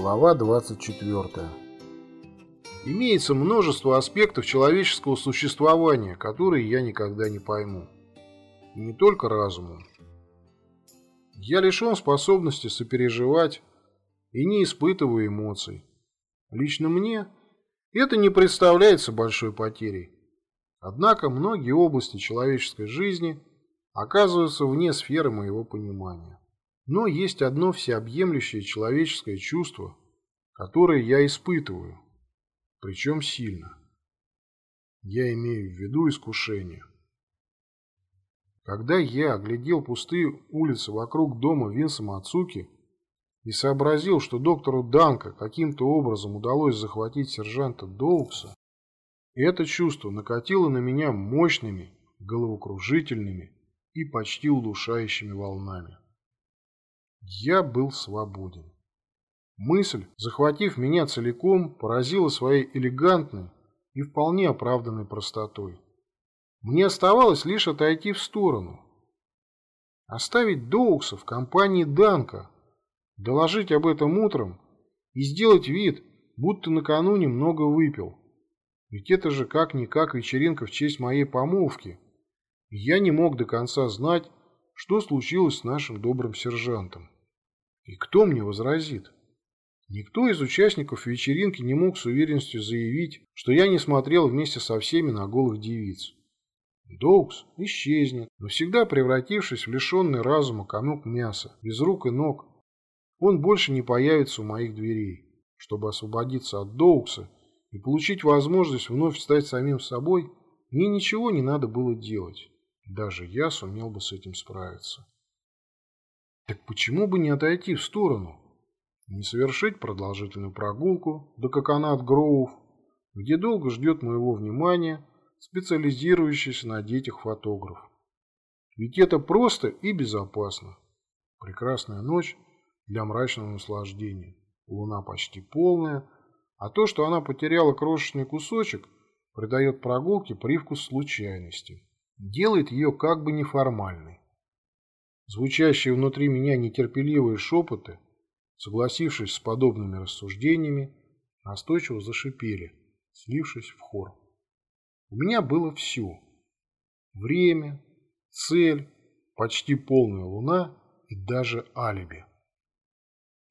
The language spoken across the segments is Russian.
Глава 24. Имеется множество аспектов человеческого существования, которые я никогда не пойму. И не только разумом. Я лишен способности сопереживать и не испытываю эмоций. Лично мне это не представляется большой потерей. Однако многие области человеческой жизни оказываются вне сферы моего понимания. Но есть одно всеобъемлющее человеческое чувство, которое я испытываю, причем сильно. Я имею в виду искушение. Когда я оглядел пустые улицы вокруг дома Винса Мацуки и сообразил, что доктору Данка каким-то образом удалось захватить сержанта Доукса, это чувство накатило на меня мощными, головокружительными и почти удушающими волнами. Я был свободен. Мысль, захватив меня целиком, поразила своей элегантной и вполне оправданной простотой. Мне оставалось лишь отойти в сторону. Оставить Доукса в компании Данка, доложить об этом утром и сделать вид, будто накануне много выпил. Ведь это же как-никак вечеринка в честь моей помолвки. И я не мог до конца знать, что случилось с нашим добрым сержантом. И кто мне возразит? Никто из участников вечеринки не мог с уверенностью заявить, что я не смотрел вместе со всеми на голых девиц. Доукс исчезнет, навсегда превратившись в лишенный разума комок мяса, без рук и ног. Он больше не появится у моих дверей. Чтобы освободиться от Доукса и получить возможность вновь стать самим собой, мне ничего не надо было делать. Даже я сумел бы с этим справиться. Так почему бы не отойти в сторону? Не совершить продолжительную прогулку до Коконат Гроув, где долго ждет моего внимания специализирующийся на детях фотограф. Ведь это просто и безопасно. Прекрасная ночь для мрачного наслаждения. Луна почти полная, а то, что она потеряла крошечный кусочек, придает прогулке привкус случайности. Делает ее как бы неформальной. Звучащие внутри меня нетерпеливые шепоты, согласившись с подобными рассуждениями, настойчиво зашипели, слившись в хор. У меня было все. Время, цель, почти полная луна и даже алиби.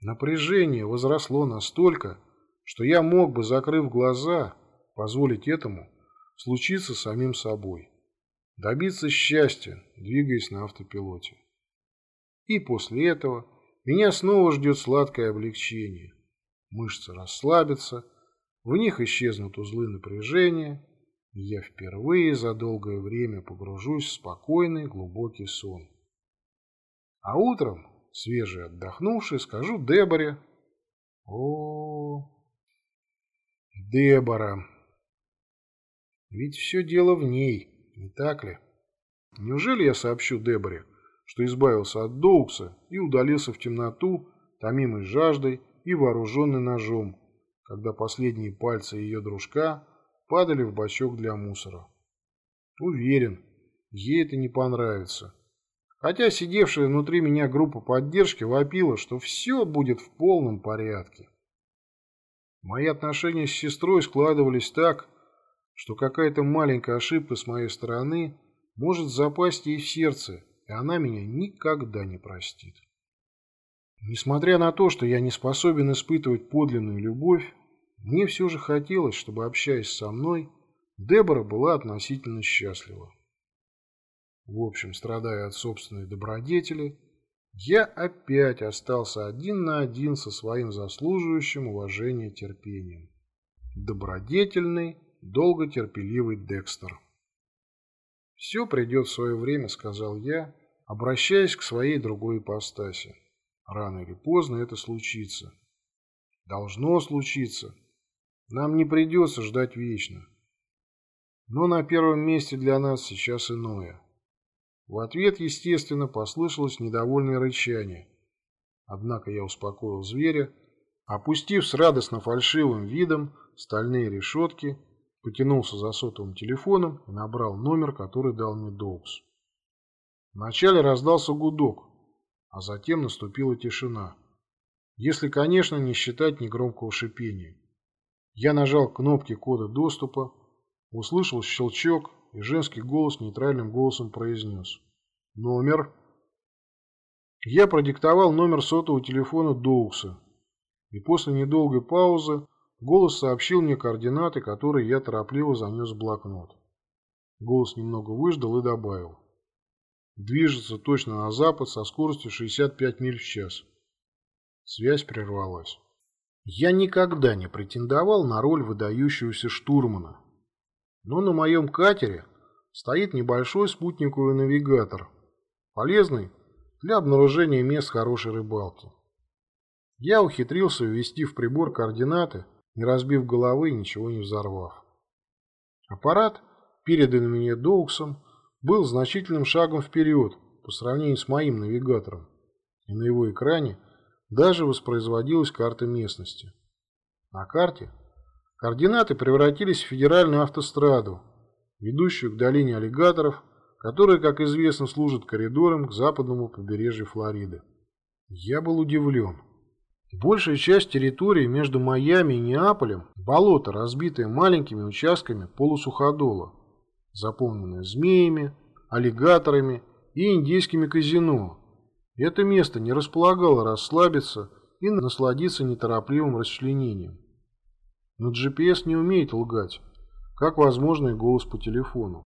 Напряжение возросло настолько, что я мог бы, закрыв глаза, позволить этому случиться самим собой. Добиться счастья, двигаясь на автопилоте. И после этого меня снова ждет сладкое облегчение. Мышцы расслабятся, в них исчезнут узлы напряжения, и я впервые за долгое время погружусь в спокойный глубокий сон. А утром, свежий отдохнувший, скажу Деборе. О, Дебора. Ведь все дело в ней, не так ли? Неужели я сообщу Деборе, что избавился от Доукса и удалился в темноту, томимый жаждой и вооруженный ножом, когда последние пальцы ее дружка падали в бачок для мусора. Уверен, ей это не понравится. Хотя сидевшая внутри меня группа поддержки вопила, что все будет в полном порядке. Мои отношения с сестрой складывались так, что какая-то маленькая ошибка с моей стороны может запасть ей в сердце и она меня никогда не простит. Несмотря на то, что я не способен испытывать подлинную любовь, мне все же хотелось, чтобы, общаясь со мной, Дебора была относительно счастлива. В общем, страдая от собственной добродетели, я опять остался один на один со своим заслуживающим уважения терпением. Добродетельный, долготерпеливый Декстер. «Все придет в свое время», — сказал я, обращаясь к своей другой ипостаси. «Рано или поздно это случится. Должно случиться. Нам не придется ждать вечно. Но на первом месте для нас сейчас иное». В ответ, естественно, послышалось недовольное рычание. Однако я успокоил зверя, опустив с радостно фальшивым видом стальные решетки потянулся за сотовым телефоном и набрал номер, который дал мне Доукс. Вначале раздался гудок, а затем наступила тишина. Если, конечно, не считать негромкого шипения. Я нажал кнопки кода доступа, услышал щелчок, и женский голос нейтральным голосом произнес. «Номер?» Я продиктовал номер сотового телефона Доукса, и после недолгой паузы голос сообщил мне координаты, которые я торопливо занес в блокнот. Голос немного выждал и добавил. Движется точно на запад со скоростью 65 миль в час. Связь прервалась. Я никогда не претендовал на роль выдающегося штурмана. Но на моем катере стоит небольшой спутниковый навигатор, полезный для обнаружения мест хорошей рыбалки. Я ухитрился ввести в прибор координаты, не разбив головы и ничего не взорвав. Аппарат, переданный мне Доуксом, был значительным шагом вперед по сравнению с моим навигатором, и на его экране даже воспроизводилась карта местности. На карте координаты превратились в федеральную автостраду, ведущую к долине аллигаторов, которая, как известно, служит коридором к западному побережью Флориды. Я был удивлен. Большая часть территории между Майами и Неаполем – болото, разбитое маленькими участками полусуходола, заполненное змеями, аллигаторами и индейскими казино, это место не располагало расслабиться и насладиться неторопливым расчленением. Но GPS не умеет лгать, как возможно и голос по телефону.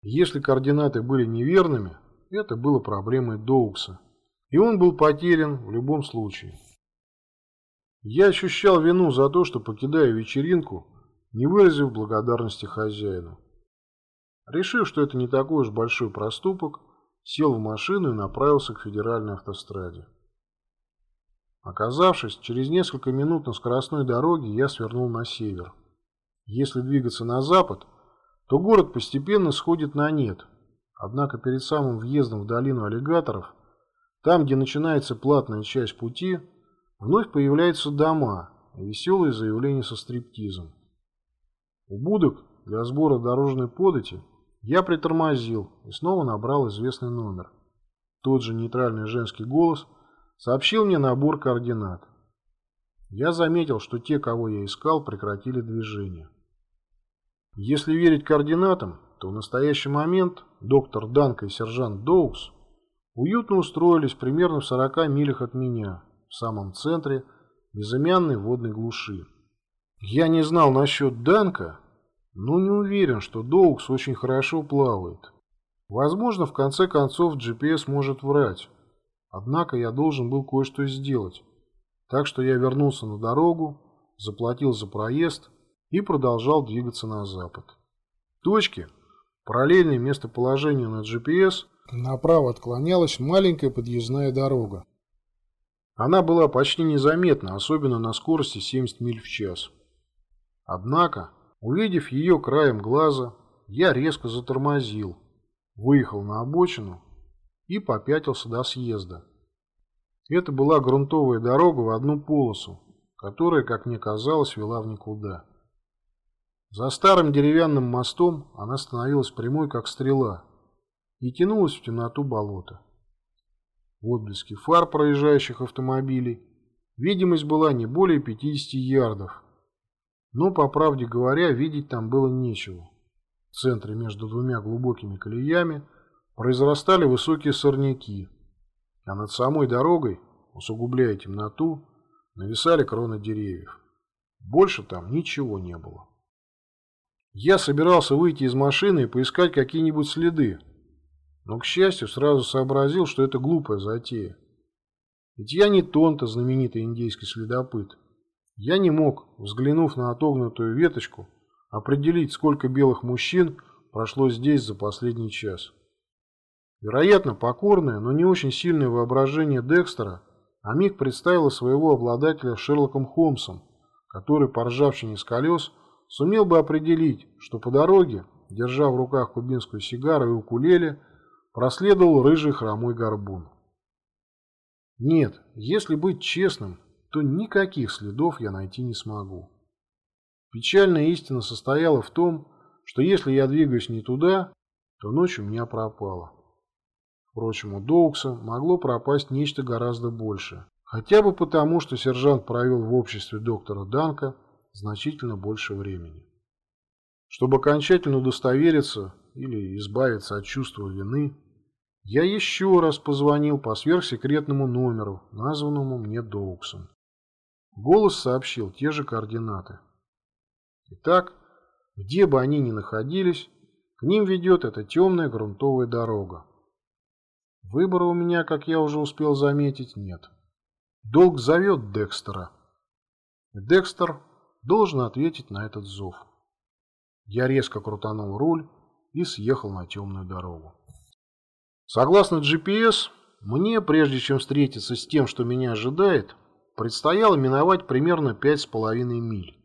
Если координаты были неверными, это было проблемой Доукса, и он был потерян в любом случае. Я ощущал вину за то, что покидаю вечеринку, не выразив благодарности хозяину. Решив, что это не такой уж большой проступок, сел в машину и направился к федеральной автостраде. Оказавшись через несколько минут на скоростной дороге, я свернул на север. Если двигаться на запад, то город постепенно сходит на нет. Однако перед самым въездом в долину аллигаторов, там, где начинается платная часть пути, вновь появляются дома и веселые заявления со стриптизом. У будок для сбора дорожной подати я притормозил и снова набрал известный номер. Тот же нейтральный женский голос сообщил мне набор координат. Я заметил, что те, кого я искал, прекратили движение. Если верить координатам, то в настоящий момент доктор Данка и сержант Доукс уютно устроились примерно в 40 милях от меня, в самом центре безымянной водной глуши. Я не знал насчет Данка, но не уверен, что Доукс очень хорошо плавает. Возможно, в конце концов GPS может врать. Однако я должен был кое-что сделать. Так что я вернулся на дорогу, заплатил за проезд и продолжал двигаться на запад. Точки, параллельные местоположению на GPS, направо отклонялась маленькая подъездная дорога. Она была почти незаметна, особенно на скорости 70 миль в час. Однако Увидев ее краем глаза, я резко затормозил, выехал на обочину и попятился до съезда. Это была грунтовая дорога в одну полосу, которая, как мне казалось, вела в никуда. За старым деревянным мостом она становилась прямой, как стрела, и тянулась в темноту болота. В отблеске фар проезжающих автомобилей видимость была не более 50 ярдов, но, по правде говоря, видеть там было нечего. В центре между двумя глубокими колеями произрастали высокие сорняки, а над самой дорогой, усугубляя темноту, нависали кроны деревьев. Больше там ничего не было. Я собирался выйти из машины и поискать какие-нибудь следы, но, к счастью, сразу сообразил, что это глупая затея. Ведь я не Тонто, знаменитый индейский следопыт. Я не мог, взглянув на отогнутую веточку, определить, сколько белых мужчин прошло здесь за последний час. Вероятно, покорное, но не очень сильное воображение Декстера Амик представила своего обладателя Шерлоком Холмсом, который по ржавчине с колес сумел бы определить, что по дороге, держа в руках кубинскую сигару и укулеле, проследовал рыжий хромой горбун. Нет, если быть честным, то никаких следов я найти не смогу. Печальная истина состояла в том, что если я двигаюсь не туда, то ночь у меня пропала. Впрочем, у Доукса могло пропасть нечто гораздо большее. Хотя бы потому, что сержант провел в обществе доктора Данка значительно больше времени. Чтобы окончательно удостовериться или избавиться от чувства вины, я еще раз позвонил по сверхсекретному номеру, названному мне Доуксом. Голос сообщил те же координаты. Итак, где бы они ни находились, к ним ведет эта темная грунтовая дорога. Выбора у меня, как я уже успел заметить, нет. Долг зовет Декстера. Декстер должен ответить на этот зов. Я резко крутанул руль и съехал на темную дорогу. Согласно GPS, мне, прежде чем встретиться с тем, что меня ожидает, предстояло миновать примерно пять с половиной миль.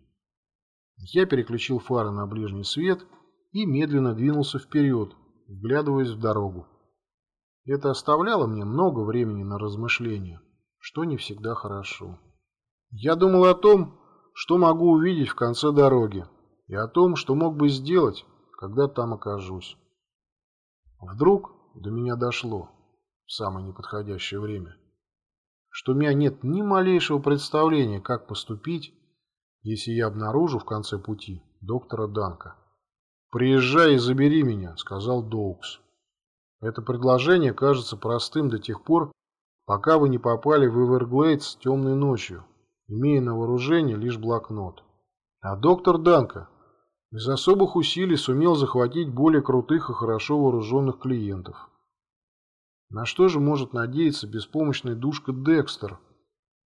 Я переключил фары на ближний свет и медленно двинулся вперед, вглядываясь в дорогу. Это оставляло мне много времени на размышления, что не всегда хорошо. Я думал о том, что могу увидеть в конце дороги, и о том, что мог бы сделать, когда там окажусь. Вдруг до меня дошло в самое неподходящее время, что у меня нет ни малейшего представления, как поступить, если я обнаружу в конце пути доктора Данка. «Приезжай и забери меня», — сказал Доукс. Это предложение кажется простым до тех пор, пока вы не попали в Эверглейдс темной ночью, имея на вооружении лишь блокнот. А доктор Данка без особых усилий сумел захватить более крутых и хорошо вооруженных клиентов. На что же может надеяться беспомощный душка Декстер,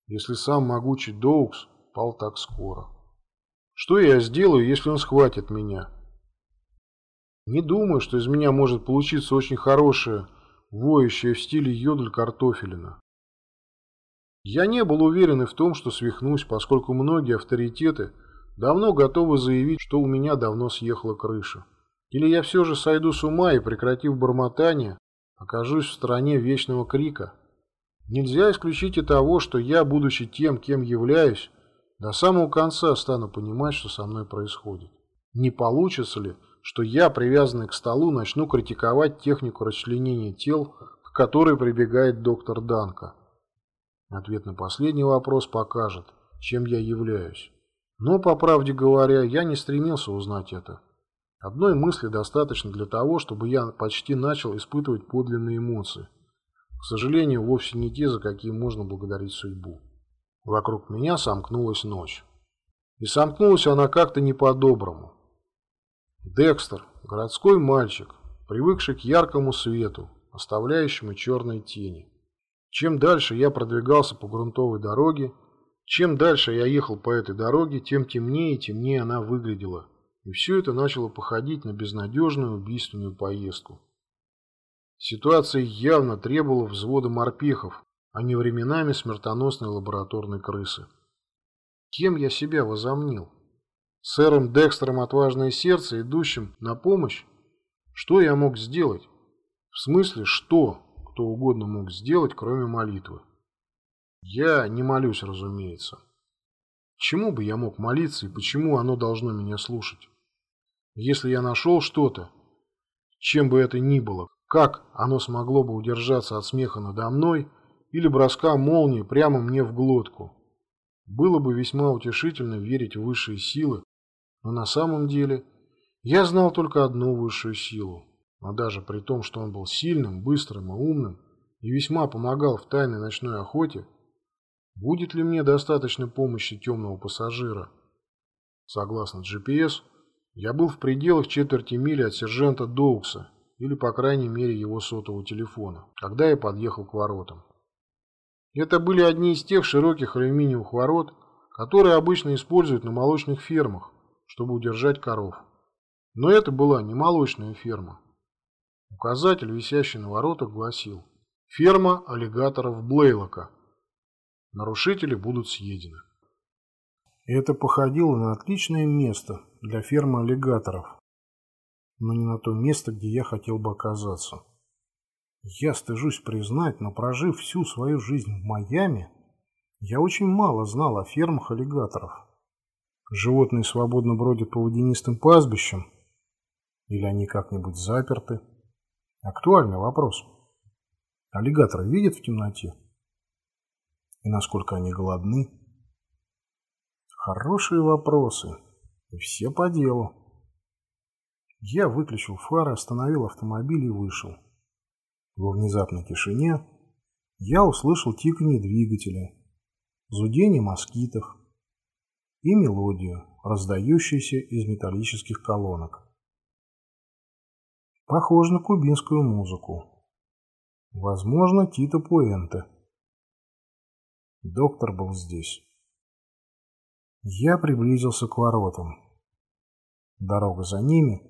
если сам могучий Доукс пал так скоро? Что я сделаю, если он схватит меня? Не думаю, что из меня может получиться очень хорошее, воющее в стиле йодль картофелина. Я не был уверен и в том, что свихнусь, поскольку многие авторитеты – давно готовы заявить, что у меня давно съехала крыша. Или я все же сойду с ума и, прекратив бормотание, окажусь в стороне вечного крика. Нельзя исключить и того, что я, будучи тем, кем являюсь, до самого конца стану понимать, что со мной происходит. Не получится ли, что я, привязанный к столу, начну критиковать технику расчленения тел, к которой прибегает доктор Данка? Ответ на последний вопрос покажет, чем я являюсь. Но, по правде говоря, я не стремился узнать это. Одной мысли достаточно для того, чтобы я почти начал испытывать подлинные эмоции. К сожалению, вовсе не те, за какие можно благодарить судьбу. Вокруг меня сомкнулась ночь. И сомкнулась она как-то не по-доброму. Декстер, городской мальчик, привыкший к яркому свету, оставляющему черные тени. Чем дальше я продвигался по грунтовой дороге, чем дальше я ехал по этой дороге, тем темнее и темнее она выглядела, и все это начало походить на безнадежную убийственную поездку. Ситуация явно требовала взвода морпехов, а не временами смертоносной лабораторной крысы. Кем я себя возомнил? Сэром Декстером «Отважное сердце», идущим на помощь? Что я мог сделать? В смысле, что кто угодно мог сделать, кроме молитвы? Я не молюсь, разумеется. Чему бы я мог молиться и почему оно должно меня слушать? Если я нашел что-то, чем бы это ни было, как оно смогло бы удержаться от смеха надо мной или броска молнии прямо мне в глотку? Было бы весьма утешительно верить в высшие силы, но на самом деле я знал только одну высшую силу. Но даже при том, что он был сильным, быстрым и умным и весьма помогал в тайной ночной охоте, Будет ли мне достаточно помощи темного пассажира? Согласно GPS, я был в пределах четверти мили от сержанта Доукса, или по крайней мере его сотового телефона, когда я подъехал к воротам. Это были одни из тех широких алюминиевых ворот, которые обычно используют на молочных фермах, чтобы удержать коров. Но это была не молочная ферма. Указатель, висящий на воротах, гласил «Ферма аллигаторов Блейлока». Нарушители будут съедены. Это походило на отличное место для фермы аллигаторов, но не на то место, где я хотел бы оказаться. Я стыжусь признать, но прожив всю свою жизнь в Майами, я очень мало знал о фермах аллигаторов. Животные свободно бродят по водянистым пастбищам, или они как-нибудь заперты? Актуальный вопрос. Аллигаторы видят в темноте? И насколько они голодны? Хорошие вопросы. И все по делу. Я выключил фары, остановил автомобиль и вышел. Во внезапной тишине я услышал тиканье двигателя, зудение москитов и мелодию, раздающуюся из металлических колонок. Похоже на кубинскую музыку. Возможно, Тита Пуэнте. Доктор был здесь. Я приблизился к воротам. Дорога за ними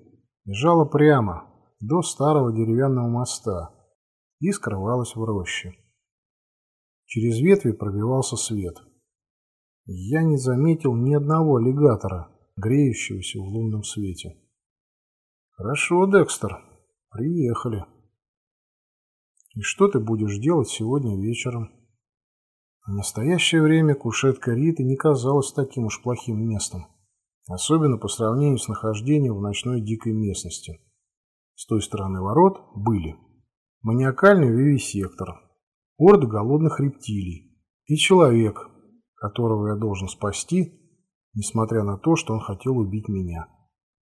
бежала прямо до старого деревянного моста и скрывалась в роще. Через ветви пробивался свет. Я не заметил ни одного аллигатора, греющегося в лунном свете. Хорошо, Декстер, приехали. И что ты будешь делать сегодня вечером? В настоящее время кушетка Риты не казалась таким уж плохим местом, особенно по сравнению с нахождением в ночной дикой местности. С той стороны ворот были маниакальный вивисектор, орда голодных рептилий и человек, которого я должен спасти, несмотря на то, что он хотел убить меня.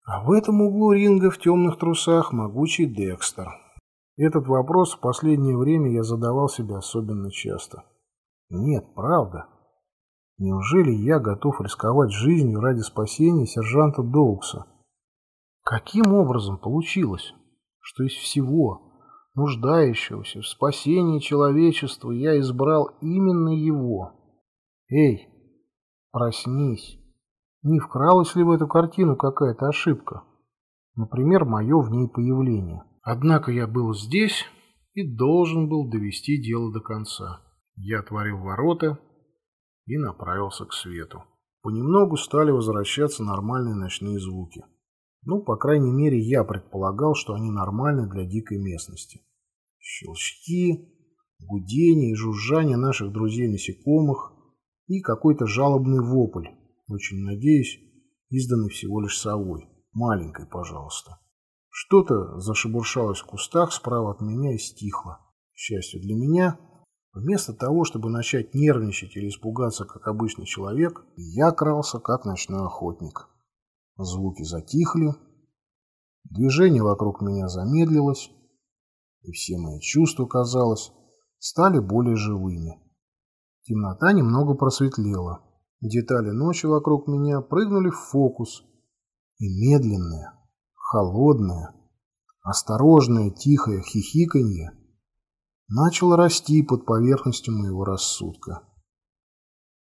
А в этом углу ринга в темных трусах могучий Декстер. Этот вопрос в последнее время я задавал себе особенно часто. Нет, правда. Неужели я готов рисковать жизнью ради спасения сержанта Доукса? Каким образом получилось, что из всего, нуждающегося в спасении человечества, я избрал именно его. Эй, проснись. Не вкралась ли в эту картину какая-то ошибка? Например, мое в ней появление. Однако я был здесь и должен был довести дело до конца. Я отворил ворота и направился к свету. Понемногу стали возвращаться нормальные ночные звуки. Ну, по крайней мере, я предполагал, что они нормальны для дикой местности. Щелчки, гудение и жужжание наших друзей-насекомых и какой-то жалобный вопль, очень надеюсь, изданный всего лишь совой. Маленькой, пожалуйста. Что-то зашебуршалось в кустах справа от меня и стихло. К счастью для меня, вместо того, чтобы начать нервничать или испугаться, как обычный человек, я крался, как ночной охотник. Звуки затихли, движение вокруг меня замедлилось, и все мои чувства, казалось, стали более живыми. Темнота немного просветлела. Детали ночи вокруг меня прыгнули в фокус. И медленное, холодное, осторожное, тихое хихиканье начало расти под поверхностью моего рассудка.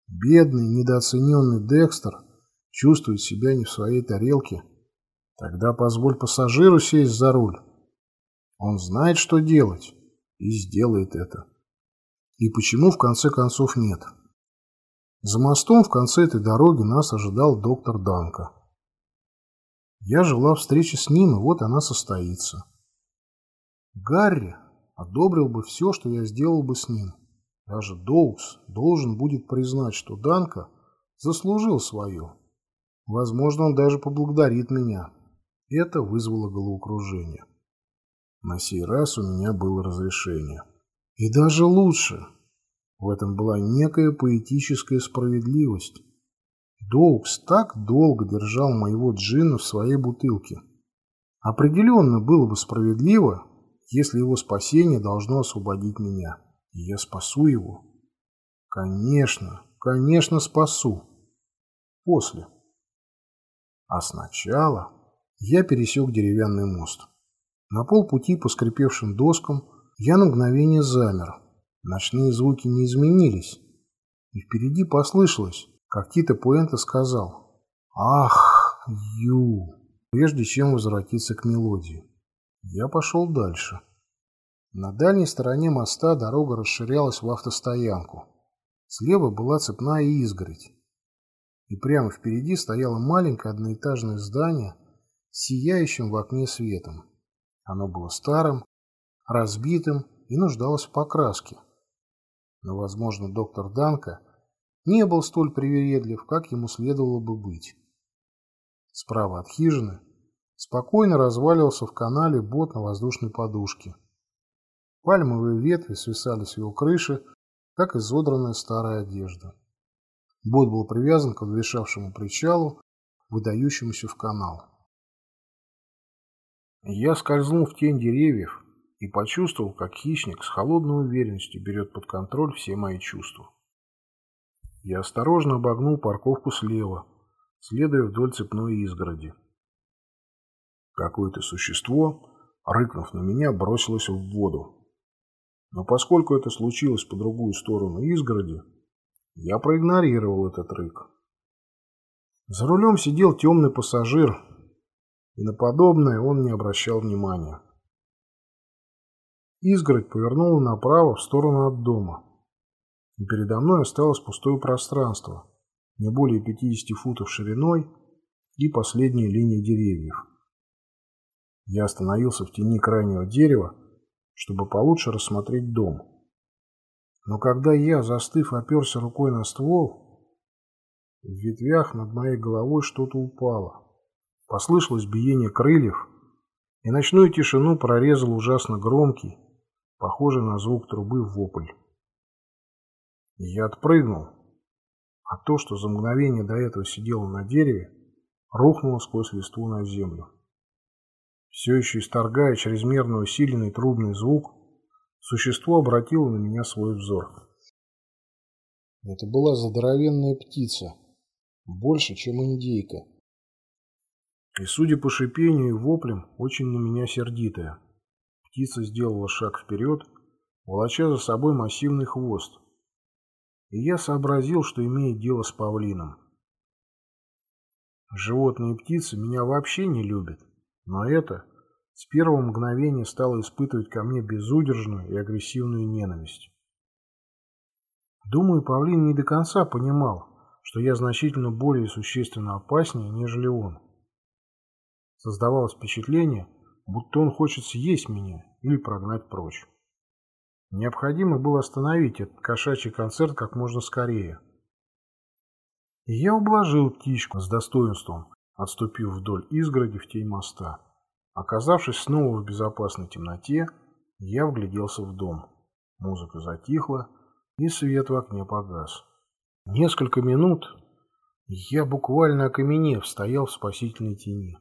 Бедный, недооцененный Декстер чувствует себя не в своей тарелке. Тогда позволь пассажиру сесть за руль. Он знает, что делать, и сделает это. И почему в конце концов нет? За мостом в конце этой дороги нас ожидал доктор Данка. Я жила встречи с ним, и вот она состоится. Гарри одобрил бы все, что я сделал бы с ним. Даже Доукс должен будет признать, что Данка заслужил свое. Возможно, он даже поблагодарит меня. Это вызвало головокружение. На сей раз у меня было разрешение. И даже лучше. В этом была некая поэтическая справедливость. Доукс так долго держал моего джина в своей бутылке. Определенно было бы справедливо, если его спасение должно освободить меня. И я спасу его. Конечно, конечно спасу. После. А сначала я пересек деревянный мост. На полпути по скрипевшим доскам я на мгновение замер. Ночные звуки не изменились. И впереди послышалось, как Тита Пуэнто сказал «Ах, Ю!» прежде чем возвратиться к мелодии. Я пошел дальше. На дальней стороне моста дорога расширялась в автостоянку. Слева была цепная изгородь. И прямо впереди стояло маленькое одноэтажное здание с сияющим в окне светом. Оно было старым, разбитым и нуждалось в покраске. Но, возможно, доктор Данка не был столь привередлив, как ему следовало бы быть. Справа от хижины спокойно разваливался в канале бот на воздушной подушке. Пальмовые ветви свисали с его крыши, как изодранная старая одежда. Бот был привязан к обвешавшему причалу, выдающемуся в канал. Я скользнул в тень деревьев и почувствовал, как хищник с холодной уверенностью берет под контроль все мои чувства. Я осторожно обогнул парковку слева, следуя вдоль цепной изгороди. Какое-то существо, рыкнув на меня, бросилось в воду. Но поскольку это случилось по другую сторону изгороди, я проигнорировал этот рык. За рулем сидел темный пассажир, и на подобное он не обращал внимания. Изгородь повернула направо в сторону от дома, и передо мной осталось пустое пространство, не более 50 футов шириной и последняя линия деревьев. Я остановился в тени крайнего дерева, чтобы получше рассмотреть дом. Но когда я, застыв, оперся рукой на ствол, в ветвях над моей головой что-то упало. Послышалось биение крыльев, и ночную тишину прорезал ужасно громкий, похожий на звук трубы вопль. Я отпрыгнул, а то, что за мгновение до этого сидело на дереве, рухнуло сквозь листву на землю. Все еще исторгая чрезмерно усиленный трубный звук, Существо обратило на меня свой взор. Это была здоровенная птица, больше, чем индейка. И, судя по шипению и воплям, очень на меня сердитая. Птица сделала шаг вперед, волоча за собой массивный хвост. И я сообразил, что имеет дело с павлином. Животные и птицы меня вообще не любят, но это с первого мгновения стала испытывать ко мне безудержную и агрессивную ненависть. Думаю, павлин не до конца понимал, что я значительно более существенно опаснее, нежели он. Создавалось впечатление, будто он хочет съесть меня или прогнать прочь. Необходимо было остановить этот кошачий концерт как можно скорее. И я ублажил птичку с достоинством, отступив вдоль изгороди в тень моста. Оказавшись снова в безопасной темноте, я вгляделся в дом. Музыка затихла, и свет в окне погас. Несколько минут я буквально окаменев стоял в спасительной тени.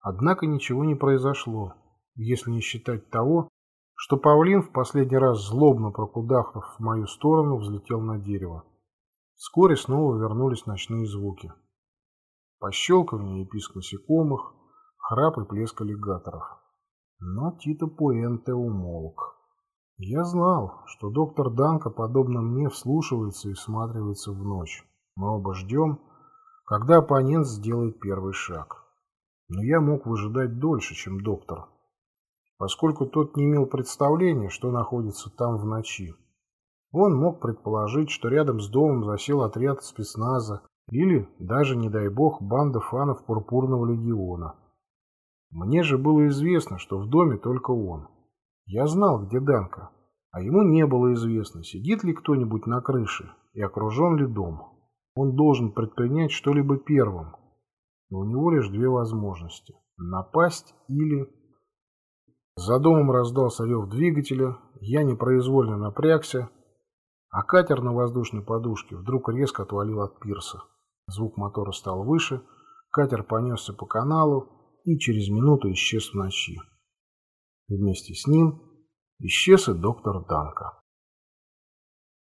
Однако ничего не произошло, если не считать того, что павлин в последний раз злобно прокудахнув в мою сторону взлетел на дерево. Вскоре снова вернулись ночные звуки. Пощелкивание и писк насекомых, храп и плеск аллигаторов. Но Тито Пуэнте умолк. Я знал, что доктор Данка, подобно мне, вслушивается и всматривается в ночь. Мы оба ждем, когда оппонент сделает первый шаг. Но я мог выжидать дольше, чем доктор, поскольку тот не имел представления, что находится там в ночи. Он мог предположить, что рядом с домом засел отряд спецназа или, даже, не дай бог, банда фанов Пурпурного легиона. Мне же было известно, что в доме только он. Я знал, где Данка, а ему не было известно, сидит ли кто-нибудь на крыше и окружен ли дом. Он должен предпринять что-либо первым, но у него лишь две возможности – напасть или... За домом раздался рев двигателя, я непроизвольно напрягся, а катер на воздушной подушке вдруг резко отвалил от пирса. Звук мотора стал выше, катер понесся по каналу, и через минуту исчез в ночи. Вместе с ним исчез и доктор Данка.